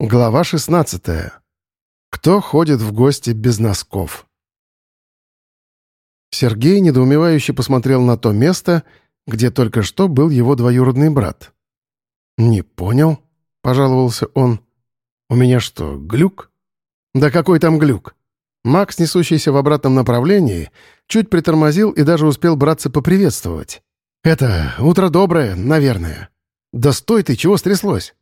Глава 16. Кто ходит в гости без носков? Сергей недоумевающе посмотрел на то место, где только что был его двоюродный брат. «Не понял», — пожаловался он. «У меня что, глюк?» «Да какой там глюк?» Макс, несущийся в обратном направлении, чуть притормозил и даже успел браться поприветствовать. «Это утро доброе, наверное». «Да стой ты, чего стряслось?»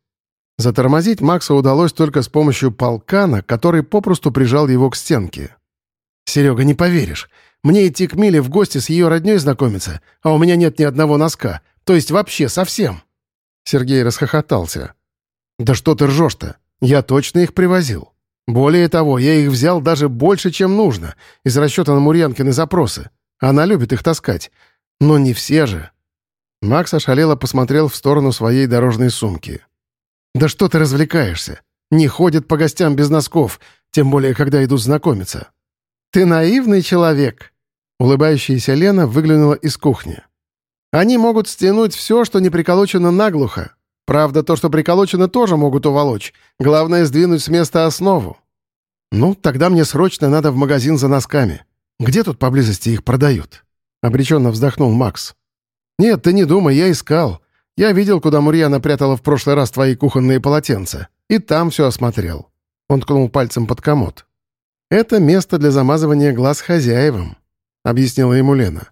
Затормозить Макса удалось только с помощью полкана, который попросту прижал его к стенке. «Серега, не поверишь. Мне идти к Миле в гости с ее родней знакомиться, а у меня нет ни одного носка. То есть вообще совсем». Сергей расхохотался. «Да что ты ржешь-то? Я точно их привозил. Более того, я их взял даже больше, чем нужно, из расчета на Мурьянкины запросы. Она любит их таскать. Но не все же». Макс ошалело посмотрел в сторону своей дорожной сумки. «Да что ты развлекаешься? Не ходят по гостям без носков, тем более, когда идут знакомиться». «Ты наивный человек!» Улыбающаяся Лена выглянула из кухни. «Они могут стянуть все, что не приколочено наглухо. Правда, то, что приколочено, тоже могут уволочь. Главное — сдвинуть с места основу». «Ну, тогда мне срочно надо в магазин за носками. Где тут поблизости их продают?» Обреченно вздохнул Макс. «Нет, ты не думай, я искал. Я видел, куда Мурьяна прятала в прошлый раз твои кухонные полотенца. И там все осмотрел». Он ткнул пальцем под комод. «Это место для замазывания глаз хозяевам», — объяснила ему Лена.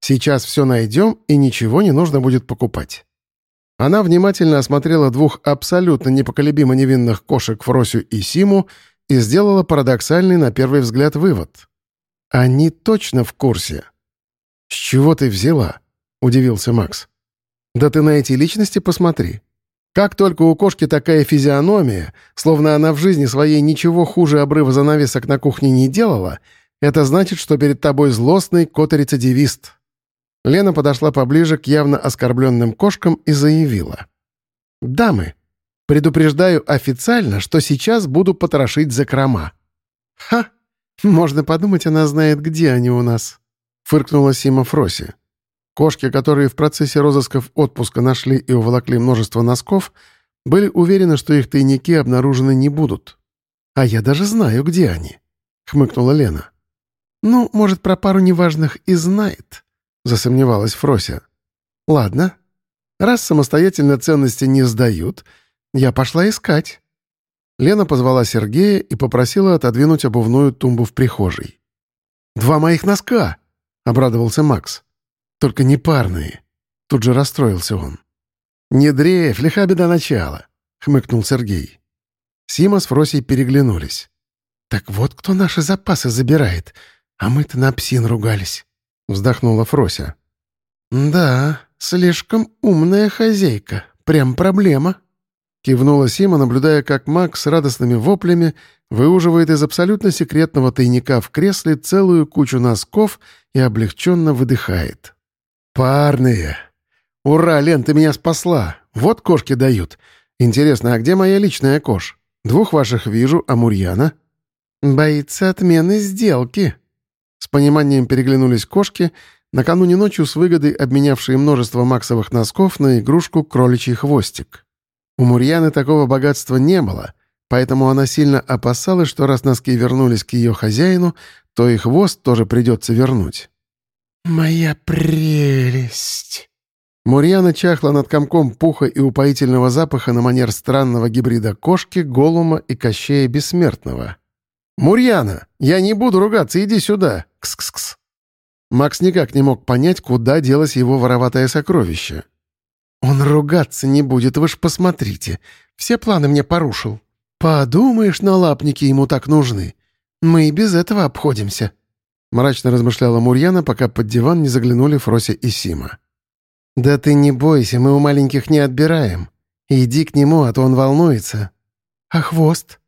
«Сейчас все найдем, и ничего не нужно будет покупать». Она внимательно осмотрела двух абсолютно непоколебимо невинных кошек Фросю и Симу и сделала парадоксальный на первый взгляд вывод. «Они точно в курсе». «С чего ты взяла?» — удивился Макс. Да ты на эти личности посмотри. Как только у кошки такая физиономия, словно она в жизни своей ничего хуже обрыва занавесок на кухне не делала, это значит, что перед тобой злостный кот-рецидивист. Лена подошла поближе к явно оскорбленным кошкам и заявила. «Дамы, предупреждаю официально, что сейчас буду потрошить закрома». «Ха! Можно подумать, она знает, где они у нас», — фыркнула Сима Фроси. Кошки, которые в процессе розысков отпуска нашли и уволокли множество носков, были уверены, что их тайники обнаружены не будут. «А я даже знаю, где они», — хмыкнула Лена. «Ну, может, про пару неважных и знает», — засомневалась Фрося. «Ладно. Раз самостоятельно ценности не сдают, я пошла искать». Лена позвала Сергея и попросила отодвинуть обувную тумбу в прихожей. «Два моих носка!» — обрадовался Макс. Только не парные. Тут же расстроился он. «Не дрейф, лиха беда начала», — хмыкнул Сергей. Сима с Фросей переглянулись. «Так вот кто наши запасы забирает, а мы-то на псин ругались», — вздохнула Фрося. «Да, слишком умная хозяйка, прям проблема», — кивнула Сима, наблюдая, как Макс с радостными воплями выуживает из абсолютно секретного тайника в кресле целую кучу носков и облегченно выдыхает. «Парные! Ура, Лен, ты меня спасла! Вот кошки дают. Интересно, а где моя личная кош? Двух ваших вижу, а Мурьяна?» «Боится отмены сделки». С пониманием переглянулись кошки, накануне ночью с выгодой обменявшие множество максовых носков на игрушку «Кроличий хвостик». У Мурьяны такого богатства не было, поэтому она сильно опасалась, что раз носки вернулись к ее хозяину, то и хвост тоже придется вернуть. «Моя прелесть!» Мурьяна чахла над комком пуха и упоительного запаха на манер странного гибрида кошки, голума и кощея бессмертного. «Мурьяна, я не буду ругаться, иди сюда! Кс-кс-кс!» Макс никак не мог понять, куда делось его вороватое сокровище. «Он ругаться не будет, вы ж посмотрите. Все планы мне порушил. Подумаешь, налапники ему так нужны. Мы и без этого обходимся. Мрачно размышляла Мурьяна, пока под диван не заглянули Фрося и Сима. «Да ты не бойся, мы у маленьких не отбираем. Иди к нему, а то он волнуется». «А хвост?»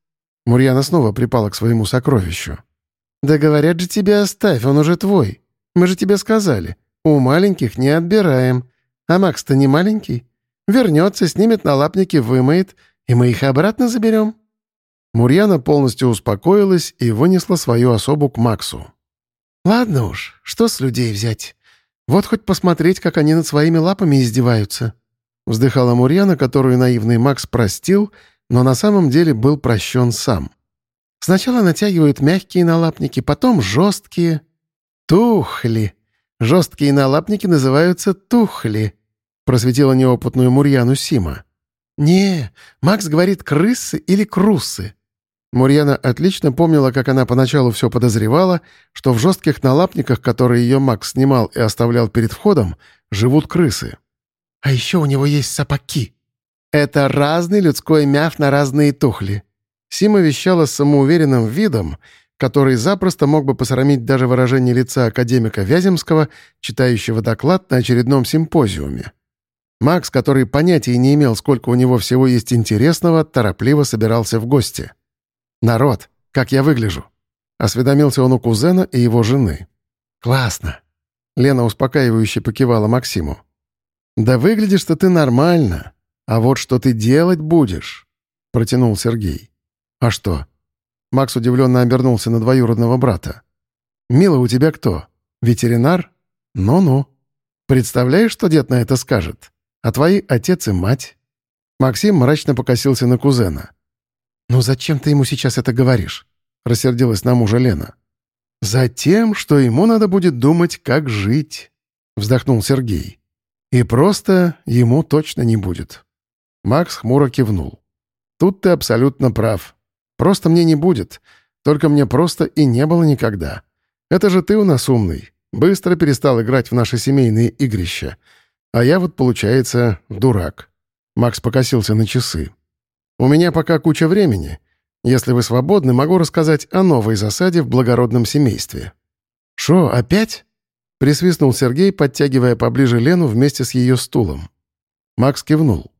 Мурьяна снова припала к своему сокровищу. «Да говорят же тебе оставь, он уже твой. Мы же тебе сказали, у маленьких не отбираем. А Макс-то не маленький. Вернется, снимет налапники, вымоет, и мы их обратно заберем». Мурьяна полностью успокоилась и вынесла свою особу к Максу. «Ладно уж, что с людей взять? Вот хоть посмотреть, как они над своими лапами издеваются». Вздыхала Мурьяна, которую наивный Макс простил, но на самом деле был прощен сам. Сначала натягивают мягкие налапники, потом жесткие. Тухли. Жесткие налапники называются тухли, просветила неопытную Мурьяну Сима. «Не, Макс говорит крысы или крусы». Мурьяна отлично помнила, как она поначалу все подозревала, что в жестких налапниках, которые ее Макс снимал и оставлял перед входом, живут крысы. «А еще у него есть сапоги». «Это разный людской мяв на разные тухли». Сима вещала с самоуверенным видом, который запросто мог бы посрамить даже выражение лица академика Вяземского, читающего доклад на очередном симпозиуме. Макс, который понятия не имел, сколько у него всего есть интересного, торопливо собирался в гости. «Народ, как я выгляжу?» Осведомился он у кузена и его жены. «Классно!» Лена успокаивающе покивала Максиму. «Да выглядишь-то ты нормально. А вот что ты делать будешь?» Протянул Сергей. «А что?» Макс удивленно обернулся на двоюродного брата. «Мила, у тебя кто? Ветеринар? Ну-ну. Представляешь, что дед на это скажет? А твои отец и мать?» Максим мрачно покосился на кузена. «Ну зачем ты ему сейчас это говоришь?» — рассердилась на мужа Лена. «Затем, что ему надо будет думать, как жить», — вздохнул Сергей. «И просто ему точно не будет». Макс хмуро кивнул. «Тут ты абсолютно прав. Просто мне не будет. Только мне просто и не было никогда. Это же ты у нас умный. Быстро перестал играть в наши семейные игрища. А я вот, получается, дурак. Макс покосился на часы. У меня пока куча времени. Если вы свободны, могу рассказать о новой засаде в благородном семействе». «Шо, опять?» — присвистнул Сергей, подтягивая поближе Лену вместе с ее стулом. Макс кивнул.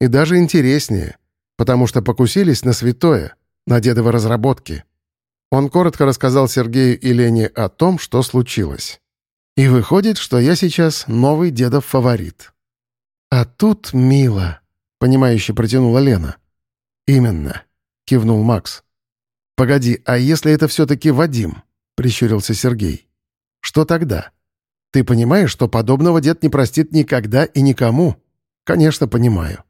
«И даже интереснее, потому что покусились на святое, на дедовы разработки». Он коротко рассказал Сергею и Лене о том, что случилось. И выходит, что я сейчас новый дедов фаворит. А тут мило, понимающе протянула Лена. Именно, кивнул Макс. Погоди, а если это все-таки Вадим? Прищурился Сергей. Что тогда? Ты понимаешь, что подобного дед не простит никогда и никому? Конечно, понимаю.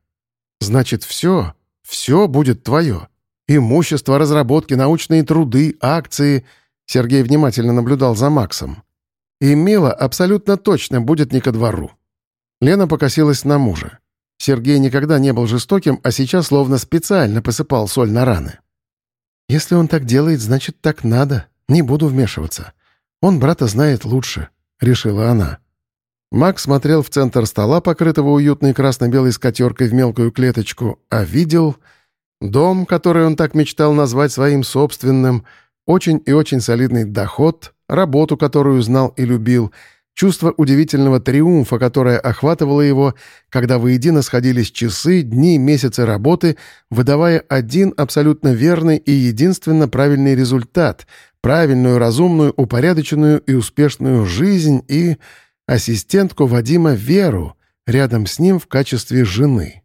Значит, все, все будет твое. Имущество, разработки, научные труды, акции. Сергей внимательно наблюдал за Максом. И Мила абсолютно точно будет не ко двору. Лена покосилась на мужа. Сергей никогда не был жестоким, а сейчас словно специально посыпал соль на раны. «Если он так делает, значит, так надо. Не буду вмешиваться. Он брата знает лучше», — решила она. Макс смотрел в центр стола, покрытого уютной красно-белой скатеркой в мелкую клеточку, а видел дом, который он так мечтал назвать своим собственным, очень и очень солидный доход, работу, которую знал и любил, чувство удивительного триумфа, которое охватывало его, когда воедино сходились часы, дни, месяцы работы, выдавая один абсолютно верный и единственно правильный результат, правильную, разумную, упорядоченную и успешную жизнь и ассистентку Вадима Веру рядом с ним в качестве жены.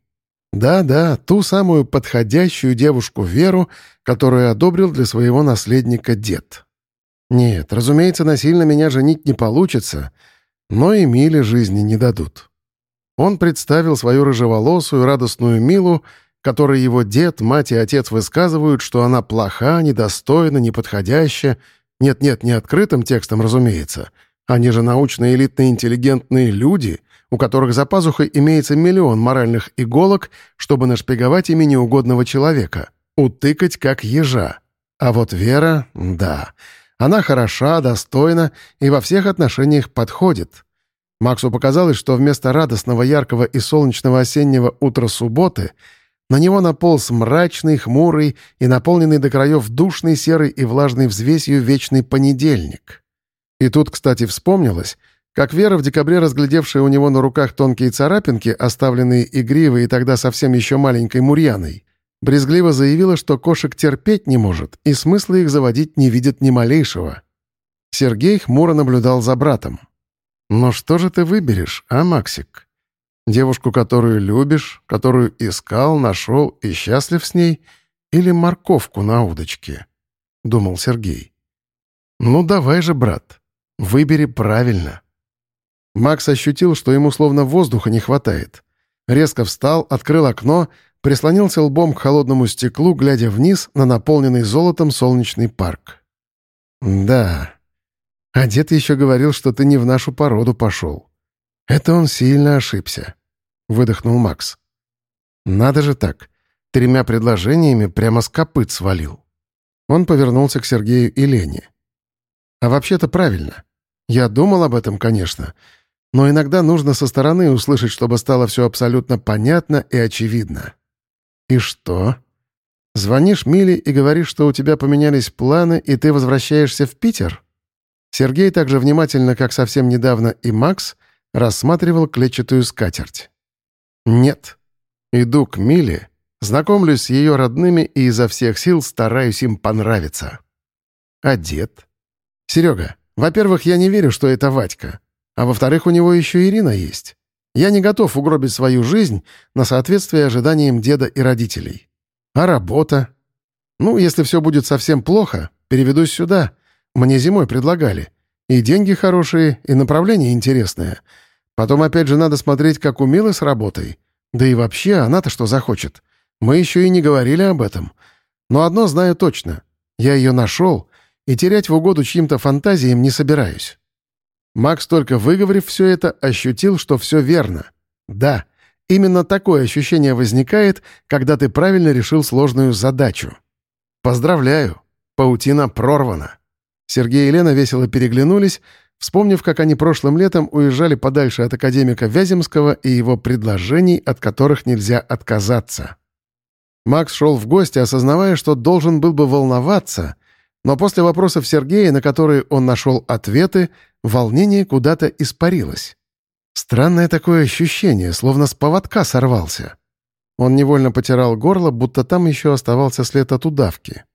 Да-да, ту самую подходящую девушку Веру, которую одобрил для своего наследника дед. Нет, разумеется, насильно меня женить не получится, но и Миле жизни не дадут. Он представил свою рыжеволосую, радостную Милу, которой его дед, мать и отец высказывают, что она плоха, недостойна, неподходящая. Нет-нет, не открытым текстом, разумеется. Они же научные элитные интеллигентные люди, у которых за пазухой имеется миллион моральных иголок, чтобы нашпиговать ими неугодного человека. Утыкать как ежа. А вот Вера — да. Она хороша, достойна и во всех отношениях подходит. Максу показалось, что вместо радостного, яркого и солнечного осеннего утра субботы на него наполз мрачный, хмурый и наполненный до краев душный, серый и влажный взвесью вечный понедельник. И тут, кстати, вспомнилось, как Вера, в декабре разглядевшая у него на руках тонкие царапинки, оставленные игривой и тогда совсем еще маленькой Мурьяной, Брезгливо заявила, что кошек терпеть не может и смысла их заводить не видит ни малейшего. Сергей хмуро наблюдал за братом. «Но что же ты выберешь, а, Максик? Девушку, которую любишь, которую искал, нашел и счастлив с ней, или морковку на удочке?» — думал Сергей. «Ну давай же, брат, выбери правильно». Макс ощутил, что ему словно воздуха не хватает. Резко встал, открыл окно, прислонился лбом к холодному стеклу, глядя вниз на наполненный золотом солнечный парк. «Да. А дед еще говорил, что ты не в нашу породу пошел. Это он сильно ошибся», — выдохнул Макс. «Надо же так. Тремя предложениями прямо с копыт свалил». Он повернулся к Сергею и Лене. «А вообще-то правильно. Я думал об этом, конечно, но иногда нужно со стороны услышать, чтобы стало все абсолютно понятно и очевидно». «И что?» «Звонишь Миле и говоришь, что у тебя поменялись планы, и ты возвращаешься в Питер?» Сергей так же внимательно, как совсем недавно и Макс, рассматривал клетчатую скатерть. «Нет. Иду к Миле, знакомлюсь с ее родными и изо всех сил стараюсь им понравиться». «А дед?» «Серега, во-первых, я не верю, что это Вадька. А во-вторых, у него еще Ирина есть. Я не готов угробить свою жизнь на соответствие ожиданиям деда и родителей. А работа? Ну, если все будет совсем плохо, переведусь сюда. Мне зимой предлагали. И деньги хорошие, и направление интересное. Потом опять же надо смотреть, как у Милы с работой. Да и вообще, она-то что захочет. Мы еще и не говорили об этом. Но одно знаю точно. Я ее нашел, и терять в угоду чьим-то фантазиям не собираюсь. Макс, только выговорив все это, ощутил, что все верно. Да, именно такое ощущение возникает, когда ты правильно решил сложную задачу. Поздравляю, паутина прорвана. Сергей и Лена весело переглянулись, вспомнив, как они прошлым летом уезжали подальше от академика Вяземского и его предложений, от которых нельзя отказаться. Макс шел в гости, осознавая, что должен был бы волноваться, но после вопросов Сергея, на которые он нашел ответы, волнение куда-то испарилось. Странное такое ощущение, словно с поводка сорвался. Он невольно потирал горло, будто там еще оставался след от удавки.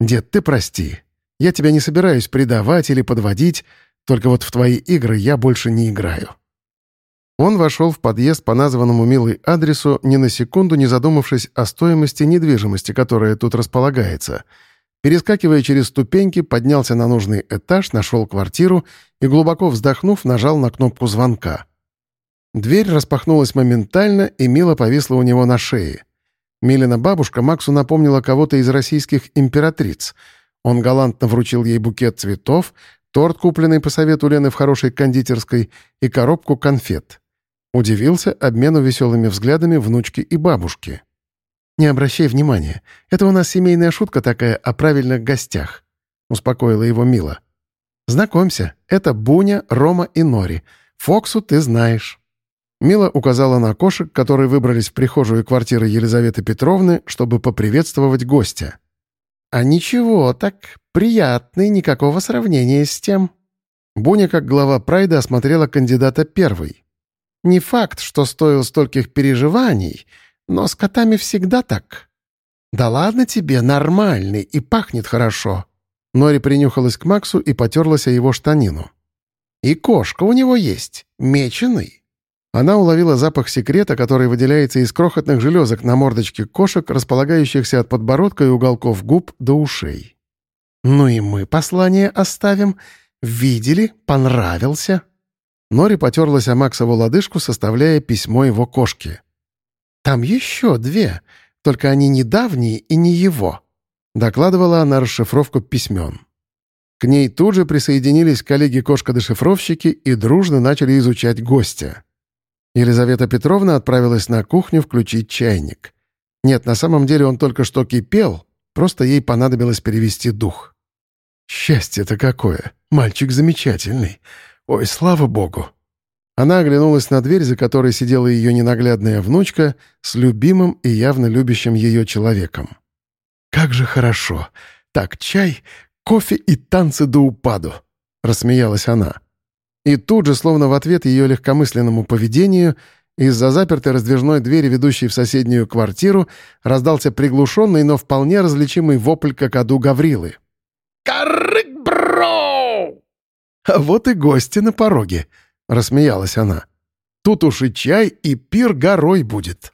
«Дед, ты прости. Я тебя не собираюсь предавать или подводить, только вот в твои игры я больше не играю». Он вошел в подъезд по названному милой адресу, ни на секунду не задумавшись о стоимости недвижимости, которая тут располагается — Перескакивая через ступеньки, поднялся на нужный этаж, нашел квартиру и, глубоко вздохнув, нажал на кнопку звонка. Дверь распахнулась моментально, и Мила повисла у него на шее. Милина бабушка Максу напомнила кого-то из российских императриц. Он галантно вручил ей букет цветов, торт, купленный по совету Лены в хорошей кондитерской, и коробку конфет. Удивился обмену веселыми взглядами внучки и бабушки. «Не обращай внимания. Это у нас семейная шутка такая о правильных гостях», — успокоила его Мила. «Знакомься, это Буня, Рома и Нори. Фоксу ты знаешь». Мила указала на кошек, которые выбрались в прихожую квартиры Елизаветы Петровны, чтобы поприветствовать гостя. «А ничего, так приятный, никакого сравнения с тем». Буня, как глава Прайда, осмотрела кандидата первой. «Не факт, что стоил стольких переживаний, но с котами всегда так. Да ладно тебе, нормальный и пахнет хорошо. Нори принюхалась к Максу и потерлась о его штанину. И кошка у него есть, меченый. Она уловила запах секрета, который выделяется из крохотных железок на мордочке кошек, располагающихся от подбородка и уголков губ до ушей. «Ну и мы послание оставим. Видели? Понравился?» Нори потерлась о Максову лодыжку, составляя письмо его кошке. «Там еще две, только они недавние и не его», — докладывала она расшифровку письмен. К ней тут же присоединились коллеги-кошка-дешифровщики и дружно начали изучать гостя. Елизавета Петровна отправилась на кухню включить чайник. Нет, на самом деле он только что кипел, просто ей понадобилось перевести дух. «Счастье-то какое! Мальчик замечательный! Ой, слава богу!» Она оглянулась на дверь, за которой сидела ее ненаглядная внучка с любимым и явно любящим ее человеком. «Как же хорошо! Так, чай, кофе и танцы до упаду!» — рассмеялась она. И тут же, словно в ответ ее легкомысленному поведению, из-за запертой раздвижной двери, ведущей в соседнюю квартиру, раздался приглушенный, но вполне различимый вопль какаду Гаврилы. «Карык, бро!» «А вот и гости на пороге», — рассмеялась она. «Тут уж и чай, и пир горой будет».